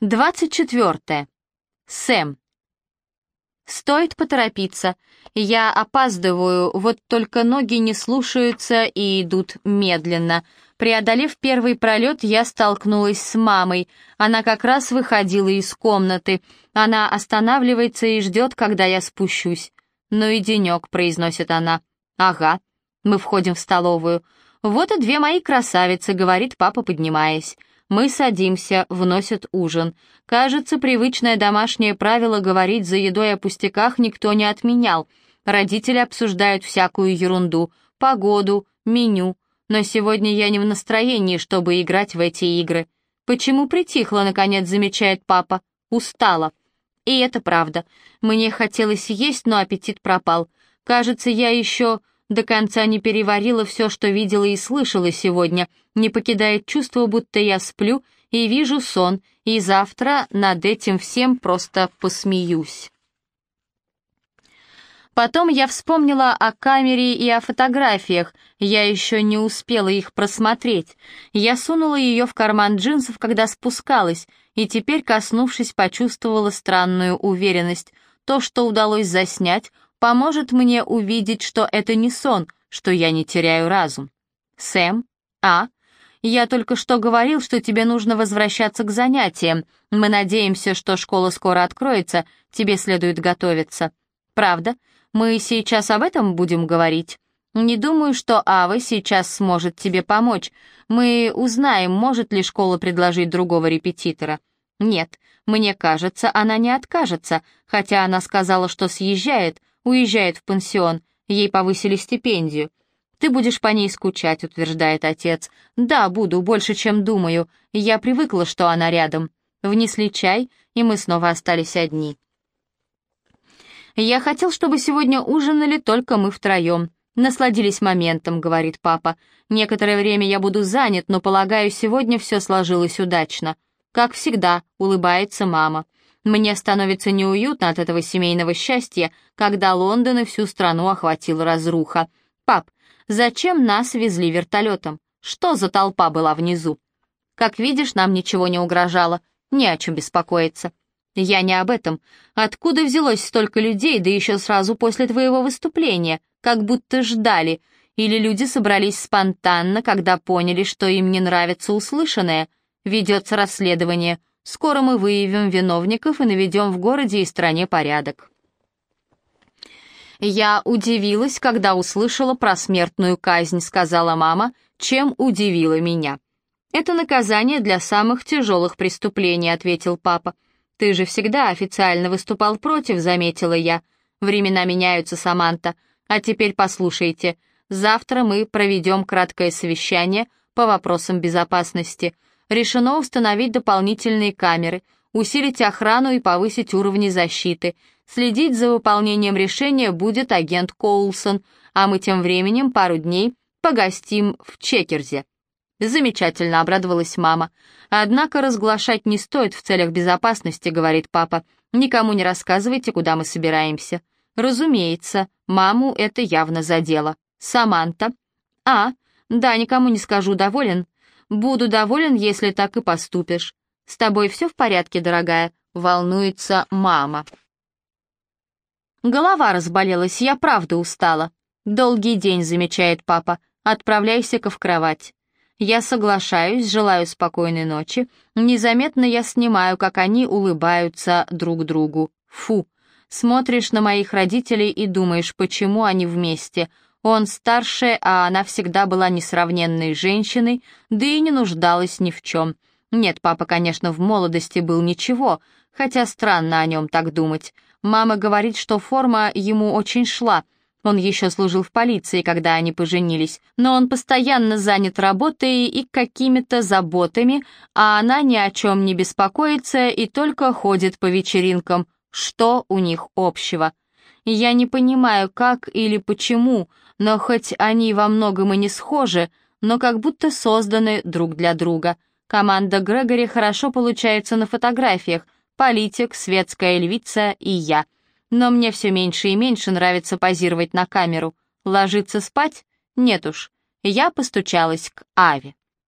24. Сэм. Стоит поторопиться. Я опаздываю, вот только ноги не слушаются и идут медленно. Преодолев первый пролет, я столкнулась с мамой. Она как раз выходила из комнаты. Она останавливается и ждет, когда я спущусь. «Ну и денек», — произносит она. «Ага». Мы входим в столовую. «Вот и две мои красавицы», — говорит папа, поднимаясь. Мы садимся, вносят ужин. Кажется, привычное домашнее правило говорить за едой о пустяках никто не отменял. Родители обсуждают всякую ерунду, погоду, меню. Но сегодня я не в настроении, чтобы играть в эти игры. Почему притихла, наконец, замечает папа? Устала. И это правда. Мне хотелось есть, но аппетит пропал. Кажется, я еще до конца не переварила все, что видела и слышала сегодня, не покидает чувство, будто я сплю и вижу сон, и завтра над этим всем просто посмеюсь. Потом я вспомнила о камере и о фотографиях, я еще не успела их просмотреть. Я сунула ее в карман джинсов, когда спускалась, и теперь, коснувшись, почувствовала странную уверенность. То, что удалось заснять, поможет мне увидеть, что это не сон, что я не теряю разум. Сэм? А? Я только что говорил, что тебе нужно возвращаться к занятиям. Мы надеемся, что школа скоро откроется, тебе следует готовиться. Правда? Мы сейчас об этом будем говорить? Не думаю, что Ава сейчас сможет тебе помочь. Мы узнаем, может ли школа предложить другого репетитора. Нет, мне кажется, она не откажется, хотя она сказала, что съезжает, Уезжает в пансион, ей повысили стипендию. Ты будешь по ней скучать, утверждает отец. Да, буду, больше, чем думаю. Я привыкла, что она рядом. Внесли чай, и мы снова остались одни. «Я хотел, чтобы сегодня ужинали только мы втроем. Насладились моментом», — говорит папа. «Некоторое время я буду занят, но, полагаю, сегодня все сложилось удачно». «Как всегда», — улыбается мама. Мне становится неуютно от этого семейного счастья, когда Лондон и всю страну охватил разруха. «Пап, зачем нас везли вертолетом? Что за толпа была внизу?» «Как видишь, нам ничего не угрожало. Не о чем беспокоиться». «Я не об этом. Откуда взялось столько людей, да еще сразу после твоего выступления? Как будто ждали. Или люди собрались спонтанно, когда поняли, что им не нравится услышанное? Ведется расследование». Скоро мы выявим виновников и наведем в городе и стране порядок. «Я удивилась, когда услышала про смертную казнь», — сказала мама, чем удивила меня. «Это наказание для самых тяжелых преступлений», — ответил папа. «Ты же всегда официально выступал против», — заметила я. «Времена меняются, Саманта. А теперь послушайте. Завтра мы проведем краткое совещание по вопросам безопасности решено установить дополнительные камеры, усилить охрану и повысить уровни защиты. Следить за выполнением решения будет агент Коулсон, а мы тем временем пару дней погостим в Чекерзе. Замечательно обрадовалась мама. Однако разглашать не стоит в целях безопасности, говорит папа. Никому не рассказывайте, куда мы собираемся. Разумеется, маму это явно задело. Саманта. А, да, никому не скажу, доволен. Буду доволен, если так и поступишь. С тобой все в порядке, дорогая?» — волнуется мама. Голова разболелась, я правда устала. Долгий день, замечает папа. Отправляйся-ка в кровать. Я соглашаюсь, желаю спокойной ночи. Незаметно я снимаю, как они улыбаются друг другу. Фу. Смотришь на моих родителей и думаешь, почему они вместе. Он старше, а она всегда была несравненной женщиной, да и не нуждалась ни в чем. Нет, папа, конечно, в молодости был ничего, хотя странно о нем так думать. Мама говорит, что форма ему очень шла. Он еще служил в полиции, когда они поженились, но он постоянно занят работой и какими-то заботами, а она ни о чем не беспокоится и только ходит по вечеринкам. Что у них общего? Я не понимаю, как или почему, но хоть они во многом и не схожи, но как будто созданы друг для друга. Команда Грегори хорошо получается на фотографиях, политик, светская львица и я. Но мне все меньше и меньше нравится позировать на камеру. Ложиться спать? Нет уж. Я постучалась к Аве.